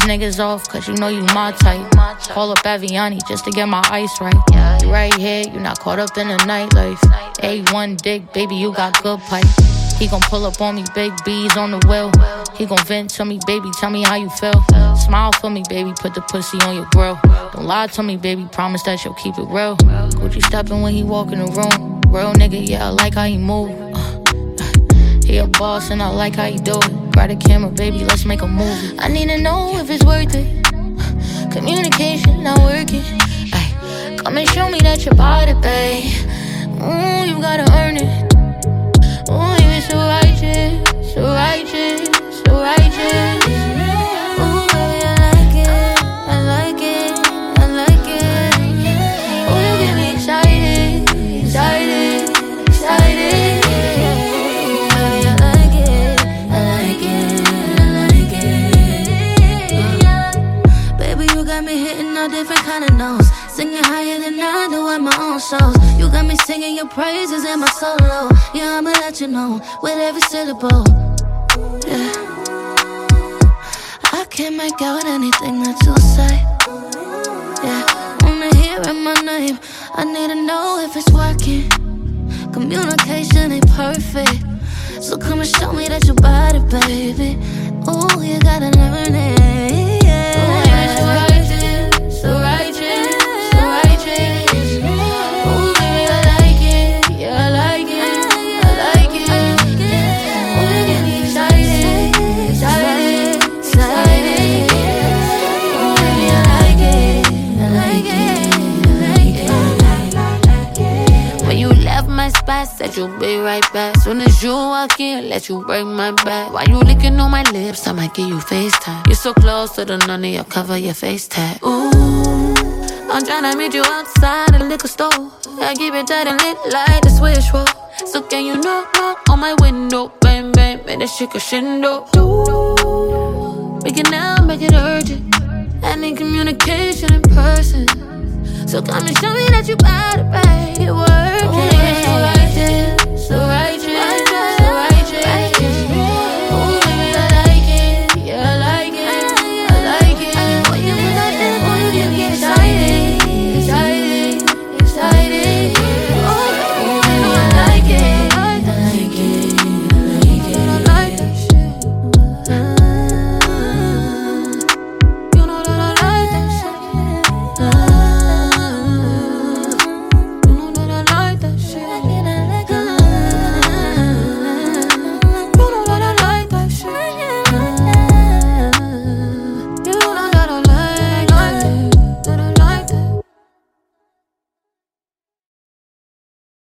niggas off, cause you know you my type. Call up Aviani just to get my ice right. You right here, you not caught up in the nightlife. A1 dick, baby, you got good pipe. He gon' pull up on me, big B's on the wheel. He gon' vent to me, baby, tell me how you feel. Smile for me, baby, put the pussy on your grill. Don't lie to me, baby, promise that you'll keep it real. Gucci steppin' when he walk in the room. Real nigga, yeah, I like how he move. He a boss and I like how he do it. Grab the camera, baby, let's make a movie. I need to know if it's worth it. Communication not working. Ay, come and show me that you're about it, babe. Ooh, you gotta earn it. Ooh, you so righteous, so righteous, hitting all different kind of notes. Singing higher than I do at my own shows. You got me singing your praises in my solo. Yeah, I'ma let you know with every syllable. Yeah. I can't make out anything that you say. Yeah, wanna hear my name. I need to know if it's working. Communication ain't perfect. So come and show me that you bought it, baby. Ooh, you gotta spot, said you'll be right back. Soon as you walk in, let you break my back. While you licking on my lips, I might give you FaceTime. You're so close to the none of your cover your face tag. Ooh, I'm tryna meet you outside the liquor store. I keep it tight and lit like the switch roll. So can you knock, knock on my window, bang bang, make that shit crescendo. Ooh, we can now make it urgent. I need communication in person. So come and show me that you it, babe. It.